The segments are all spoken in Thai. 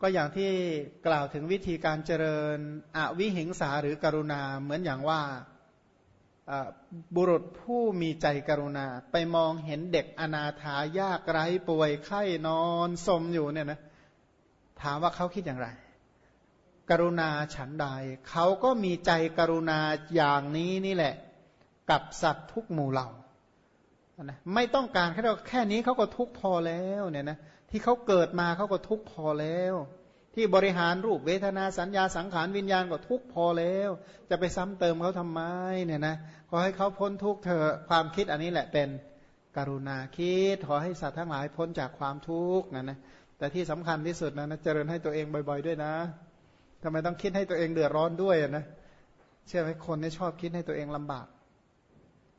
ก็อย่างที่กล่าวถึงวิธีการเจริญอวิหิงสาหรือกรุณาเหมือนอย่างว่าบุรุษผู้มีใจกรุณา ไปมองเห็นเด็กอนาถายากไร้ป่วยไข้นอนสมอยู่เนี่ยนะถามว่าเขาคิดอย่างไร กรุณาฉันใดเขาก็มีใจกรุณาอย่างนี้นี่แหละ กับสัตว์ทุกหมู่เหล่านะไม่ต้องการแค่แค่นี้เขาก็ทุกพอแล้วเนี่ยนะ ที่เขาเกิดมาเขาก็ทุกพอแล้ว ที่บริหารรูปเวทนาสัญญาสังขารวิญญาณก็ทุกพอแล้ว จะไปซ้ำเติมเขาทำไมเนี่ยนะขอให้เขาพ้นทุกเถอะความคิดอันนี้แหละเป็นกรุณาคิดขอให้สัตว์ทั้งหลายพ้นจากความทุกข์นะนะแต่ที่สำคัญที่สุดนะนะเจริญให้ตัวเองบ่อยๆด้วยนะทำไมต้องคิดให้ตัวเองเดือดร้อนด้วยนะเชื่อไหมคนนี่ชอบคิดให้ตัวเองลำบาก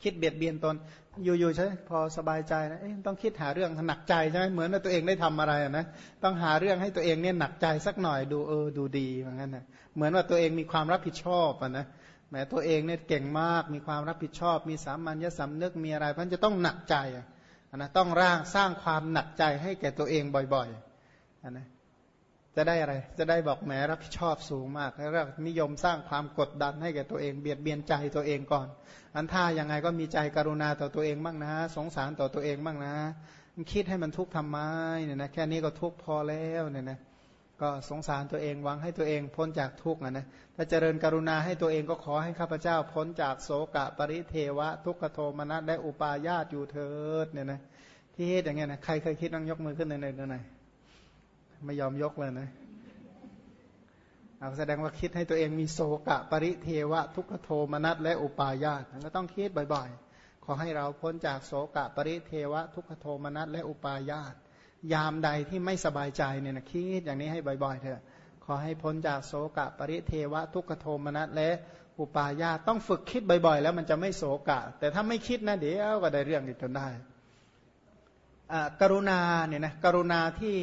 คิดเบียดเบียนตน อยู่ๆใช่พอสบายใจนะต้องคิดหาเรื่องหนักใจใช่ไหมเหมือนว่าตัวเองได้ทำอะไรนะต้องหาเรื่องให้ตัวเองเนี่ยหนักใจสักหน่อยดูเออดูดีเหมือนกันนะเหมือนว่าตัวเองมีความรับผิดชอบอะนะแม้ตัวเองเนี่ยเก่งมากมีความรับผิดชอบ มีสามัญญสำนึกมีอะไรเพราะจะต้องหนักใจอะนะต้องร่างสร้างความหนักใจให้แก่ตัวเองบ่อยๆนะ จะได้อะไร จะได้บอกแหมรับผิดชอบสูงมากแล้วนิยมสร้างความกดดันให้แก่ตัวเองเบียดเบียนใจตัวเองก่อน อันท่ายังไงก็มีใจกรุณาต่อตัวเองบ้างนะ สงสารต่อตัวเองบ้างนะคิดให้มันทุกข์ทำไมเนี่ยนะแค่นี้ก็ทุกข์พอแล้วเนี่ยนะก็สงสารตัวเองหวังให้ตัวเองพ้นจากทุกข์นะนะถ้าเจริญกรุณาให้ตัวเองก็ขอให้ข้าพเจ้าพ้นจากโศกะปริเทวะ ทุกขโทมนัสและอุปาญาตอยู่เถิดเนี่ยนะที่อย่างเงี้ยนะใครเคยคิดต้องยกมือขึ้นในในใน ไม่ยอมยกเลยนะเอาแสดงว่าคิดให้ตัวเองมีโศกะปริเทวะ ทุกขโทมนัสและอุปาญาตก็ต้องคิดบ่อยๆ ขอให้เราพ้นจากโศกะปริเทวะ ทุกขโทมนัสและอุปาญาตยามใดที่ไม่สบายใจเนี่ยนะคิดอย่างนี้ให้บ่อยๆเถอะขอให้พ้นจากโศกะปริเทวะ ทุกขโทมนัสและอุปาญาตต้องฝึกคิดบ่อยๆ แล้วมันจะไม่โศกะ แต่ถ้าไม่คิดนะเดี๋ยวก็ได้เรื่องอีกจนได้กรุณาเนี่ยนะกรุณาที่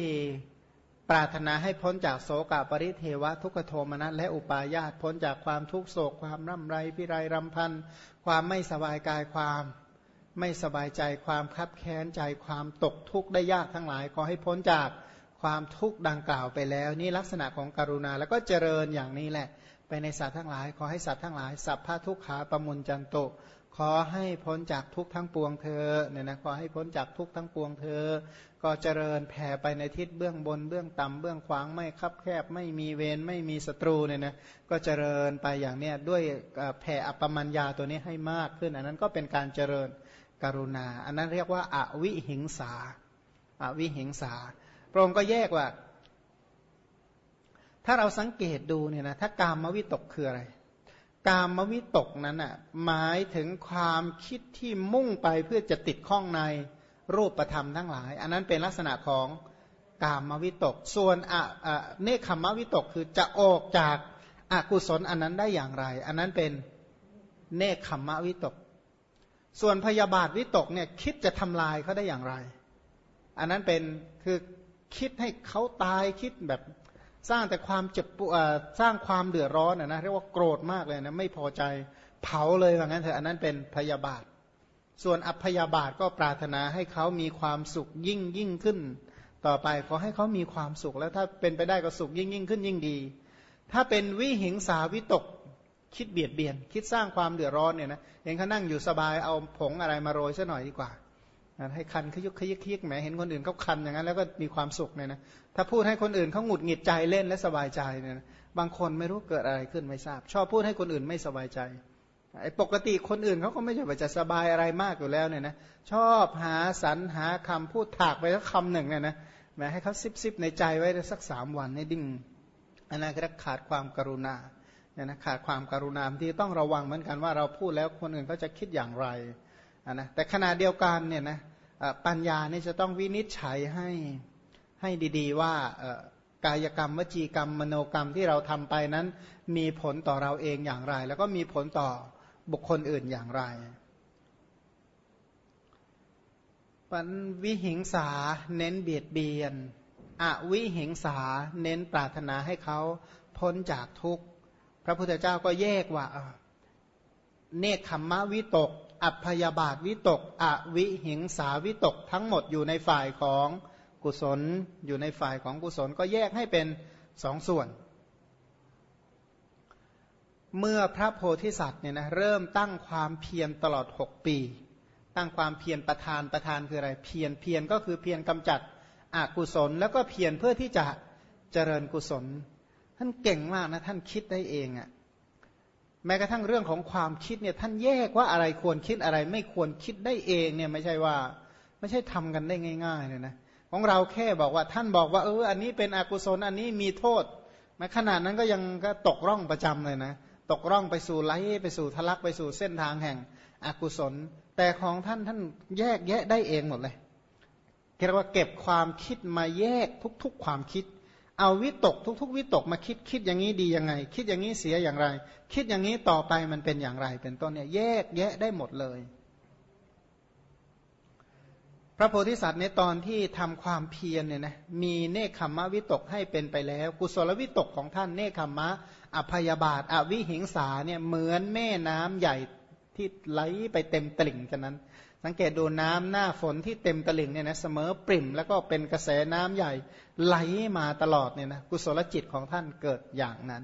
ปรารถนาให้พ้นจากโศกปริเทวะทุกขโทมนัสและอุปาญาตพ้นจากความทุกโศกความร่ำไรพิไรรำพัน ความไม่สบายกายความไม่สบายใจความคับแค้นใจความตกทุกข์ได้ยากทั้งหลายขอให้พ้นจากความทุกข์ดังกล่าวไปแล้ว นี่ลักษณะของกรุณาแล้วก็เจริญอย่างนี้แหละ ไปในสัตว์ทั้งหลาย ขอให้สัตว์ทั้งหลาย สัพพะทุกขาปมุนจันโต ขอให้พ้นจากทุกทั้งปวงเธอเนี่ยนะขอให้พ้นจากทุกทั้งปวงเธอ ก็เจริญแผ่ไปในทิศเบื้องบนเบื้องต่ำเบื้องขวางไม่คับแคบ ไม่มีเวรไม่มีศัตรูเนี่ยนะก็เจริญไปอย่างเนี้ยด้วยแผ่อัปปมัญญาตัวนี้ให้มากขึ้น อันนั้นก็เป็นการเจริญกรุณา อันนั้นเรียกว่าอาวิหิงสาอาวิหิงสาพระองค์ก็แยกว่า ถ้าเราสังเกตดูเนี่ยนะถ้ากามวิตกคืออะไร กามวิตกนั้นอะหมายถึงความคิดที่มุ่งไปเพื่อจะติดข้องในรูปธรรมทั้งหลาย อันนั้นเป็นลักษณะของกามวิตก ส่วนอะเนคขมวิตกคือจะออกจากอากุศลอันนั้นได้อย่างไร อันนั้นเป็นเนคขมวิตก ส่วนพยาบาทวิตกเนี่ยคิดจะทำลายเขาได้อย่างไร อันนั้นเป็นคือคิดให้เขาตายคิดแบบ สร้างแต่ความเจ็บปวดสร้างความเดือดร้อนนะเรียกว่าโกรธมากเลยนะไม่พอใจเผาเลยว่างั้นเถอะอันนั้นเป็นพยาบาท ส่วนอัพยาบาทก็ปรารถนาให้เขามีความสุขยิ่งยิ่งขึ้น ต่อไปขอให้เขามีความสุขแล้วถ้าเป็นไปได้ก็สุขยิ่งยิ่งขึ้นยิ่งดี ถ้าเป็นวิหิงสาวิตกคิดเบียดเบียน คิดสร้างความเดือดร้อนเนี่ยนะเห็นเขานั่งอยู่สบายเอาผงอะไรมาโรยซะหน่อยดีกว่า ให้คันขยุกขยิกขยิกแหมเห็นคนอื่นเขาคันอย่างนั้นแล้วก็มีความสุขเนี่ยนะถ้าพูดให้คนอื่นเขาหงุดหงิดใจเล่นและสบายใจเนี่ยนะบางคนไม่รู้เกิดอะไรขึ้นไม่ทราบ ชอบพูดให้คนอื่นไม่สบายใจไอ้ปกติคนอื่นเขาก็ไม่ใช่ว่าจะสบายอะไรมากอยู่แล้วเนี่ยนะชอบหาสรรหาคำพูดถากไปสักคำหนึ่งเนี่ยนะแหมให้เขาซิบซิบในใจไว้สักสามวันให้ดิ้งอันนั้นก็ขาดความกรุณาเนี่ยนะขาดความกรุณาที่ต้องระวังเหมือนกันว่าเราพูดแล้วคนอื่นเขาจะคิดอย่างไร นะแต่ขณะเดียวกันเนี่ยนะปัญญาเนี่ยจะต้องวินิจฉัยให้ให้ดีๆ ว่ากายกรรมวจีกรรมมโนกรรมที่เราทำไปนั้น มีผลต่อเราเองอย่างไร แล้วก็มีผลต่อบุคคลอื่นอย่างไรปัญวิหิงสาเน้นเบียดเบียน อวิหิงสาเน้นปรารถนาให้เขาพ้นจากทุกข์ พระพุทธเจ้าก็แยกว่า เนคขมมะวิตก อัพยาบาทวิตก อวิหิงสาวิตกทั้งหมดอยู่ในฝ่ายของกุศล อยู่ในฝ่ายของกุศลก็แยกให้เป็นสองส่วน เมื่อพระโพธิสัตว์เนี่ยนะเริ่มตั้งความเพียรตลอดหกปี ตั้งความเพียรประธานประธานคืออะไรเพียรเพียรก็คือเพียรกำจัดอกุศล แล้วก็เพียรเพื่อที่จะเจริญกุศล ท่านเก่งมากนะท่านคิดได้เองอะ่ะ แม้กระทั่งเรื่องของความคิดเนี่ยท่านแยกว่าอะไรควรคิดอะไร ไม่ควรคิดได้เองเนี่ยไม่ใช่ว่าไม่ใช่ทำกันได้ง่ายๆเลยนะของเราแค่บอกว่าท่านบอกว่าเอออันนี้เป็นอกุศลอันนี้มีโทษแม้ขนาดนั้นก็ยังก็ตกร่องประจำเลยนะตกร่องไปสู่ไหลไปสู่ทะลักไปสู่เส้นทางแห่งอกุศล แต่ของท่านท่านแยกแยะได้เองหมดเลยเรียกว่าเก็บความคิดมาแยกทุก ๆ ความคิด เอาวิตกทุก ๆ วิตกมาคิดคิดอย่างนี้ดียังไง คิดอย่างนี้เสียอย่างไร คิดอย่างนี้ต่อไปมันเป็นอย่างไร เป็นต้นเนี่ยแยกแยะได้หมดเลย พระโพธิสัตว์ในตอนที่ทำความเพียรเนี่ยนะมีเนคขมมะวิตกให้เป็นไปแล้ว กุศลวิตกของท่านเนคขมมะอภยาบาทอวิหิงสาเนี่ยเหมือนแม่น้ำใหญ่ ที่ไหลไปเต็มตลิ่งฉะนั้น สังเกตดูน้ำหน้าฝนที่เต็มตลิ่งเนี่ยนะเสมอปริ่ม แล้วก็เป็นกระแสน้ำใหญ่ไหลมาตลอดเนี่ยนะกุศลจิตของท่านเกิดอย่างนั้น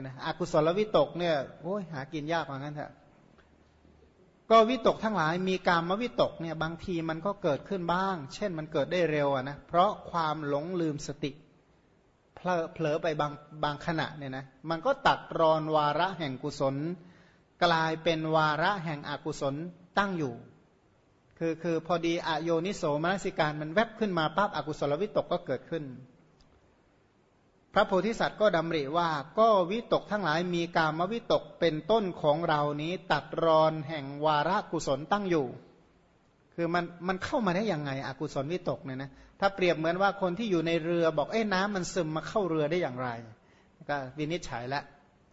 นะอกุศลวิตกเนี่ยโอ้ยหากินยากเหมือนกันเถอะก็วิตกทั้งหลายมีการมวิตกเนี่ยบางทีมันก็เกิดขึ้นบ้าง เช่นมันเกิดได้เร็วนะเพราะความหลงลืมสติเผลอไปบางบางขณะเนี่ยนะมันก็ตัดรอนวาระแห่งกุศล กลายเป็นวาระแห่งอกุศลตั้งอยู่ คือคือพอดีอโยนิโสมนสิการมันแวบขึ้นมาปั๊บอกุศลวิตกก็เกิดขึ้น พระโพธิสัตว์ก็ดำริว่าก็วิตกทั้งหลายมีกามวิตกเป็นต้นของเรานี้ตัดรอนแห่งวาระกุศลตั้งอยู่ คือมันมันเข้ามาได้ยังไงอกุศลวิตกเนี่ยนะถ้าเปรียบเหมือนว่าคนที่อยู่ในเรือบอกเอ้น้ำมันซึมมาเข้าเรือได้อย่างไร ก็วินิจฉัยแล้ว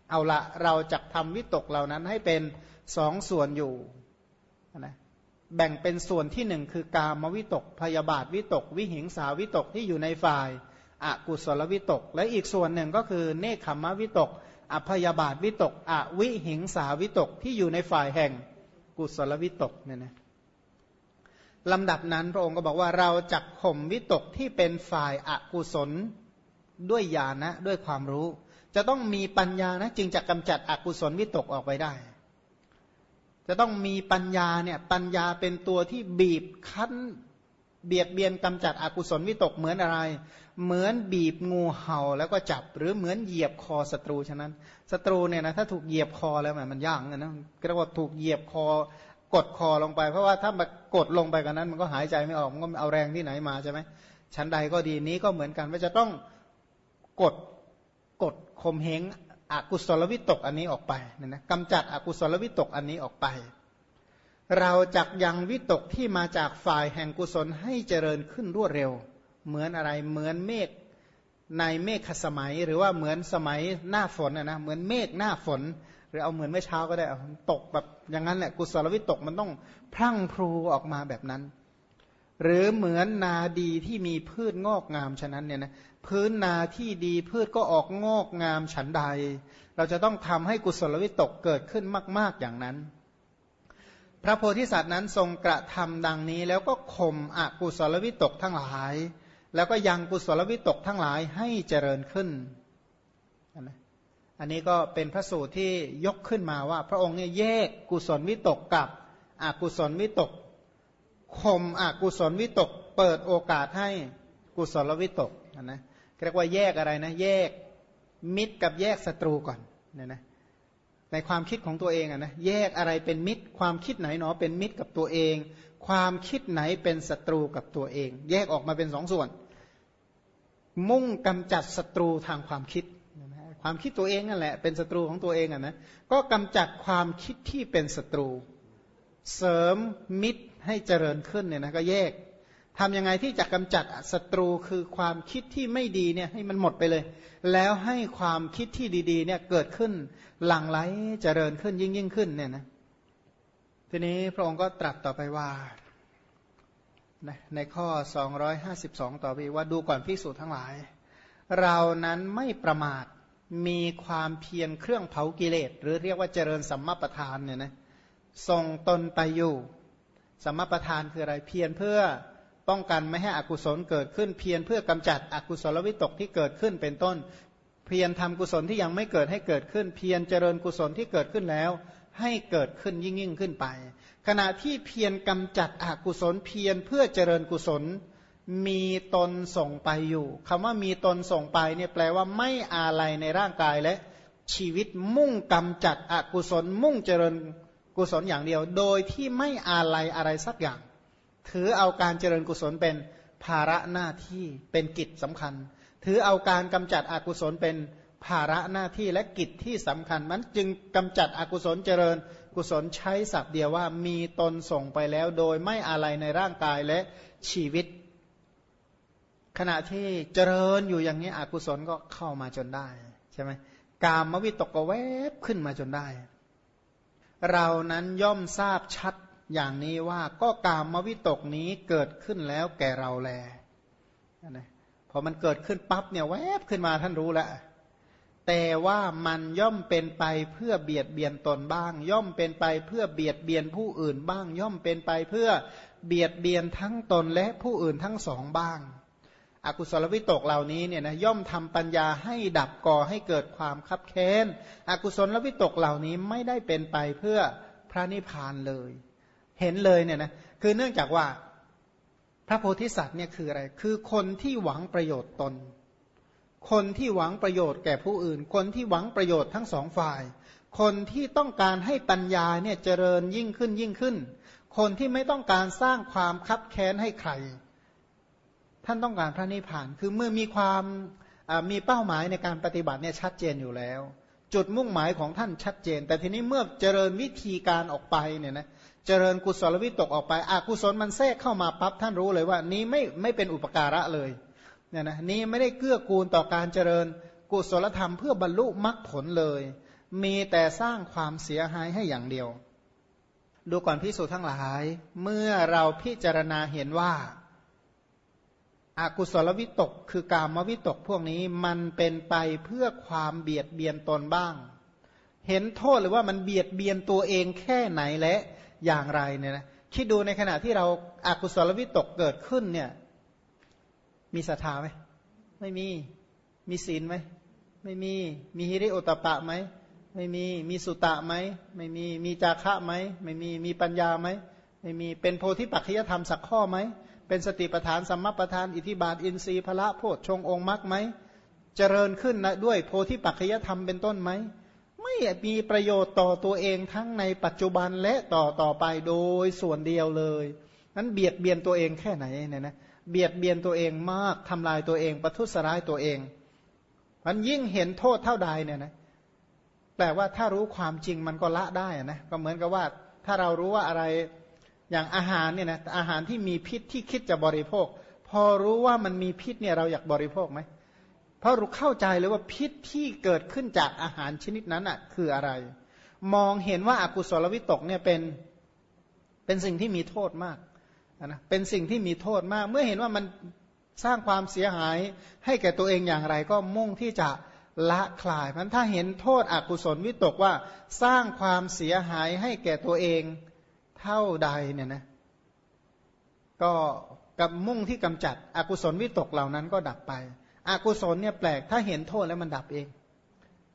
เอาละเราจะทำวิตกเหล่านั้นให้เป็นสองส่วนอยู่นะแบ่งเป็นส่วนที่หนึ่งคือกามวิตกพยาบาทวิตก วิหิงสาวิตกที่อยู่ในฝ่ายอากุศลวิตก และอีกส่วนหนึ่งก็คือเนคขมวิตกอภยาบาทวิตกอวิหิงสาวิตกที่อยู่ในฝ่ายแห่งกุศลวิตกเนี่ยนะลำดับนั้นพระองค์ก็บอกว่าเราจักข่มวิตกที่เป็นฝ่ายอากุศลด้วยญาณนะด้วยความรู้ จะต้องมีปัญญานะจึงจะกำจัดอกุศลวิตกออกไปได้ จะต้องมีปัญญาเนี่ยปัญญาเป็นตัวที่บีบคั้น เบียดเบียนกำจัดอกุศลวิตกเหมือนอะไร เหมือนบีบงูเห่าแล้วก็จับ หรือเหมือนเหยียบคอศัตรูฉะนั้นศัตรูเนี่ยนะถ้าถูกเหยียบคอแล้วมันยากนะก็เรียกว่าถูกเหยียบคอกดคอลงไป เพราะว่าถ้ามากดลงไปกันนั้น มันก็หายใจไม่ออกมันก็เอาแรงที่ไหนมาใช่ไหมชั้นใดก็ดีนี้ก็เหมือนกันว่าจะต้องกด กดข่มเหงอกุศลวิตกอันนี้ออกไปนะนะกำจัดอกุศลวิตกอันนี้ออกไป เราจักยังวิตกที่มาจากฝ่ายแห่งกุศลให้เจริญขึ้นรวดเร็ว เหมือนอะไรเหมือนเมฆในเมฆสมัย หรือว่าเหมือนสมัยหน้าฝนนะเหมือนเมฆหน้าฝน หรือเอาเหมือนเมื่อเช้าก็ได้ตกแบบอย่างนั้นแหละกุศลวิตกมันต้องพรั่งพรูออกมาแบบนั้น หรือเหมือนนาดีที่มีพืชงอกงามฉะนั้นเนี่ยนะพื้นนาที่ดีพืชก็ออกงอกงามฉันใด เราจะต้องทำให้กุศลวิตกเกิดขึ้นมาก ๆอย่างนั้น พระโพธิสัตว์นั้นทรงกระทำดังนี้ แล้วก็ข่มอกุศลวิตกทั้งหลาย แล้วก็ยังกุศลวิตกทั้งหลายให้เจริญขึ้น อันนี้ก็เป็นพระสูตรที่ยกขึ้นมาว่า พระองค์เนี่ยแยกกุศลวิตกกับอกุศลวิตก ข่มอกุศลวิตก เปิดโอกาสให้กุศลวิตกนะเรียกว่าแยกอะไรนะ แยกมิตรกับแยกศัตรูก่อนเนี่ยนะในความคิดของตัวเองอะนะแยกอะไรเป็นมิตร ความคิดไหนหนอเป็นมิตรกับตัวเอง ความคิดไหนเป็นศัตรูกับตัวเอง แยกออกมาเป็นสองส่วน มุ่งกำจัดศัตรูทางความคิดความคิดตัวเองนั่นแหละเป็นศัตรูของตัวเองอะนะก็กำจัดความคิดที่เป็นศัตรู เสริมมิตรให้เจริญขึ้นเนี่ยนะก็แยกทำยังไงที่จะกำจัดศัตรูคือความคิดที่ไม่ดีเนี่ยให้มันหมดไปเลย แล้วให้ความคิดที่ดีๆเนี่ยเกิดขึ้นหลั่งไหลเจริญขึ้นยิ่งยิ่งขึ้นเนี่ยนะทีนี้พระองค์ก็ตรัสต่อไปว่าในข้อ 252 ต่อไปว่าดูก่อนพิสูจน์ทั้งหลาย เรานั้นไม่ประมาทมีความเพียรเครื่องเผากิเลส หรือเรียกว่าเจริญสัมมาประธานเนี่ยนะ ทรงตนไปอยู่ สมประธานคืออะไรเพียรเพื่อป้องกันไม่ให้อกุศลเกิดขึ้น เพียรเพื่อกำจัดอกุศลวิตกที่เกิดขึ้นเป็นต้น เพียรทำกุศลที่ยังไม่เกิดให้เกิดขึ้น เพียรเจริญกุศลที่เกิดขึ้นแล้ว ให้เกิดขึ้นยิ่งยิ่งขึ้นไป ขณะที่เพียรกำจัดอกุศล เพียรเพื่อเจริญกุศล มีตนส่งไปอยู่คำว่ามีตนส่งไปเนี่ยแปลว่าไม่อาลัยในร่างกายและชีวิตมุ่งกำจัดอกุศลมุ่งเจริญ กุศลอย่างเดียว โดยที่ไม่อาลัยอะไรสักอย่าง ถือเอาการเจริญกุศลเป็นภาระหน้าที่เป็นกิจสำคัญ ถือเอาการกำจัดอกุศลเป็นภาระหน้าที่และกิจที่สำคัญ มันจึงกำจัดอกุศลเจริญ กุศลใช้ศัพท์เดียวว่ามีตนส่งไปแล้ว โดยไม่อะไรในร่างกายและชีวิต ขณะที่เจริญอยู่อย่างนี้อกุศลก็เข้ามาจนได้ใช่ไหมกามวิตกก็แวบขึ้นมาจนได้ เรานั้นย่อมทราบชัดอย่างนี้ว่าก็กามวิตกนี้เกิดขึ้นแล้วแก่เราแลนะพอมันเกิดขึ้นปั๊บเนี่ยแวบขึ้นมาท่านรู้แล้วแต่ว่ามันย่อมเป็นไปเพื่อเบียดเบียนตนบ้าง ย่อมเป็นไปเพื่อเบียดเบียนผู้อื่นบ้าง ย่อมเป็นไปเพื่อเบียดเบียนทั้งตนและผู้อื่นทั้งสองบ้าง อกุศลวิตกเหล่านี้เนี่ยนะย่อมทำปัญญาให้ดับก่อให้เกิดความคับแค้น อกุศลวิตกเหล่านี้ไม่ได้เป็นไปเพื่อพระนิพพานเลย เห็นเลยเนี่ยนะคือเนื่องจากว่าพระโพธิสัตว์เนี่ยคืออะไร คือคนที่หวังประโยชน์ตน คนที่หวังประโยชน์แก่ผู้อื่น คนที่หวังประโยชน์ทั้งสองฝ่าย คนที่ต้องการให้ปัญญาเนี่ยเจริญยิ่งขึ้นยิ่งขึ้น คนที่ไม่ต้องการสร้างความคับแค้นให้ใคร ท่านต้องการพระนิพพาน คือเมื่อมีความมีเป้าหมายในการปฏิบัติเนี่ยชัดเจนอยู่แล้ว จุดมุ่งหมายของท่านชัดเจน แต่ทีนี้เมื่อเจริญวิธีการออกไปเนี่ยนะเจริญกุศลวิตกออกไปอกุศลมันแทรกเข้ามาปั๊บท่านรู้เลยว่า นี้ไม่ไม่เป็นอุปการะเลยเนี่ยนะนี้ไม่ได้เกื้อกูลต่อการเจริญกุศลธรรมเพื่อบรรลุมรรคผลเลย มีแต่สร้างความเสียหายให้อย่างเดียว ดูก่อนพิสูจน์ทั้งหลาย เมื่อเราพิจารณาเห็นว่า อากุศลวิตก คือกามวิตกพวกนี้มันเป็นไปเพื่อความเบียดเบียนตนบ้าง เห็นโทษหรือว่ามันเบียดเบียนตัวเองแค่ไหนและอย่างไรเนี่ยนะคิดดูในขณะที่เราอากุศลวิตกเกิดขึ้นเนี่ย มีศรัทธาไหมไม่มีมีศีลไหมไม่มีมีฮิริโอตปะไหมไม่มีมีสุตะไหมไม่มีมีจาคะไหมไม่มีมีปัญญาไหมไม่มีเป็นโพธิปัจจยธรรมสักข้อไหม เป็นสติปทานสัมมาปทานอิทิบาทอินทรีย์พละโพชฌงองค์มรรคไหมเจริญขึ้นนะด้วยโพธิปัจจยธรรมเป็นต้นไหมไม่มีประโยชน์ต่อตัวเองทั้งในปัจจุบันและต่อต่อไปโดยส่วนเดียวเลยนั้นเบียดเบียนตัวเองแค่ไหนเนี่ยนะเบียดเบียนตัวเองมากทำลายตัวเอง ประทุษร้ายตัวเองมันยิ่งเห็นโทษเท่าใดเนี่ยนะแปลว่าถ้ารู้ความจริงมันก็ละได้นะก็เหมือนกับว่าถ้าเรารู้ว่าอะไร อย่างอาหารเนี่ยนะอาหารที่มีพิษที่คิดจะบริโภค พอรู้ว่ามันมีพิษเนี่ยเราอยากบริโภคไหมเพราะรู้เข้าใจเลยว่าพิษที่เกิดขึ้นจากอาหารชนิดนั้นอะคืออะไร มองเห็นว่าอากุศลวิตกเนี่ยเป็นเป็นสิ่งที่มีโทษมากนะเป็นสิ่งที่มีโทษมาก เมื่อเห็นว่ามันสร้างความเสียหายให้แก่ตัวเองอย่างไร ก็มุ่งที่จะละคลายมันถ้าเห็นโทษอกุศลวิตกว่าสร้างความเสียหายให้แก่ตัวเอง เท่าใดเนี่ยนะก็กับมุ่งที่กำจัด อกุศลวิตกเหล่านั้นก็ดับไป อกุศลเนี่ยแปลกถ้าเห็นโทษแล้วมันดับเอง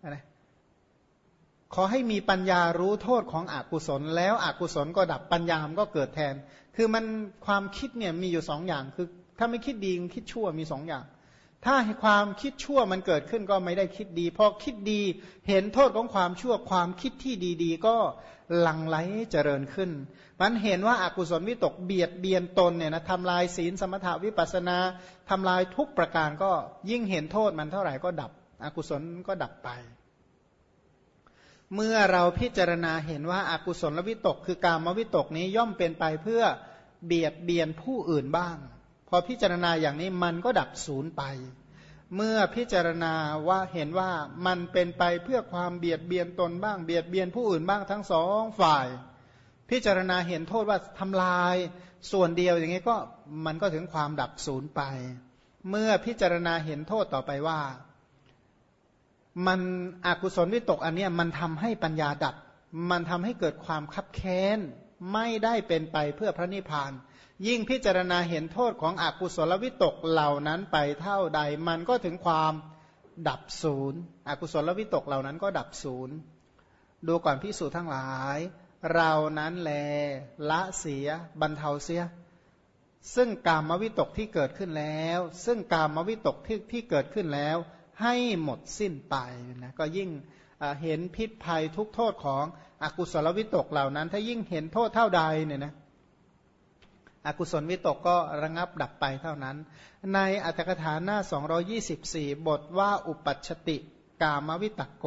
นะขอให้มีปัญญารู้โทษของอกุศล แล้วอกุศลก็ดับปัญญามก็เกิดแทน คือมันความคิดเนี่ยมีอยู่สองอย่างคือ ถ้าไม่คิดดีคิดชั่วมีสองอย่าง ถ้าความคิดชั่วมันเกิดขึ้นก็ไม่ได้คิดดี พอคิดดีเห็นโทษของความชั่วความคิดที่ดีๆ ก็หลั่งไหลเจริญขึ้น มันเห็นว่าอากุศลวิตกเบียดเบียนตนเนี่ยนะทำลายศีลสมถาวิปัสนาทำลายทุกประการก็ยิ่งเห็นโทษมันเท่าไหร่ก็ดับ อกุศลก็ดับไป เมื่อเราพิจารณาเห็นว่าอากุศลวิตก คือการมวิตกนี้ย่อมเป็นไปเพื่อเบียดเบียนผู้อื่นบ้าง พอพิจารณาอย่างนี้มันก็ดับศูนย์ไป เมื่อพิจารณาว่าเห็นว่ามันเป็นไปเพื่อความเบียดเบียนตนบ้างเบียดเบียนผู้อื่นบ้างทั้งสองฝ่าย พิจารณาเห็นโทษว่าทำลายส่วนเดียวอย่างนี้ก็มันก็ถึงความดับศูนย์ไป เมื่อพิจารณาเห็นโทษต่อไปว่า มันอกุศลวิตกอันนี้มันทำให้ปัญญาดับ มันทำให้เกิดความคับแค้นไม่ได้เป็นไปเพื่อพระนิพพาน ยิ่งพิจารณาเห็นโทษของอกุศลวิตกเหล่านั้นไปเท่าใด มันก็ถึงความดับศูนย์อกุศลวิตกเหล่านั้นก็ดับศูนย์ดูก่อนพิสูจน์ทั้งหลาย เรานั้นแลละเสียบรรเทาเสีย ซึ่งกามวิตกที่เกิดขึ้นแล้ว ซึ่งกามวิตกที่ที่เกิดขึ้นแล้ว ให้หมดสิ้นไปนะก็ยิ่งเห็นพิษภัยทุกโทษของอกุศลวิตกเหล่านั้น ถ้ายิ่งเห็นโทษเท่าใดเนี่ยนะ อกุศลวิตกก็ระงับดับไปเท่านั้น ในอัตถกถาหน้า 224 บทว่าอุปัชติกามวิตกโก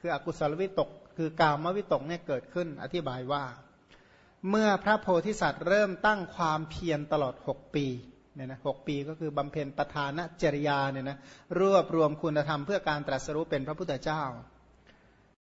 คืออกุศลวิตก คือกามวิตกเนี่ยเกิดขึ้นอธิบายว่า เมื่อพระโพธิสัตว์เริ่มตั้งความเพียรตลอด 6 ปีเนี่ยนะหปีก็คือบำเพ็ญประธานจริยาเนี่ยนะรวบรวมคุณธรรมเพื่อการตรัสรู้เป็นพระพุทธเจ้า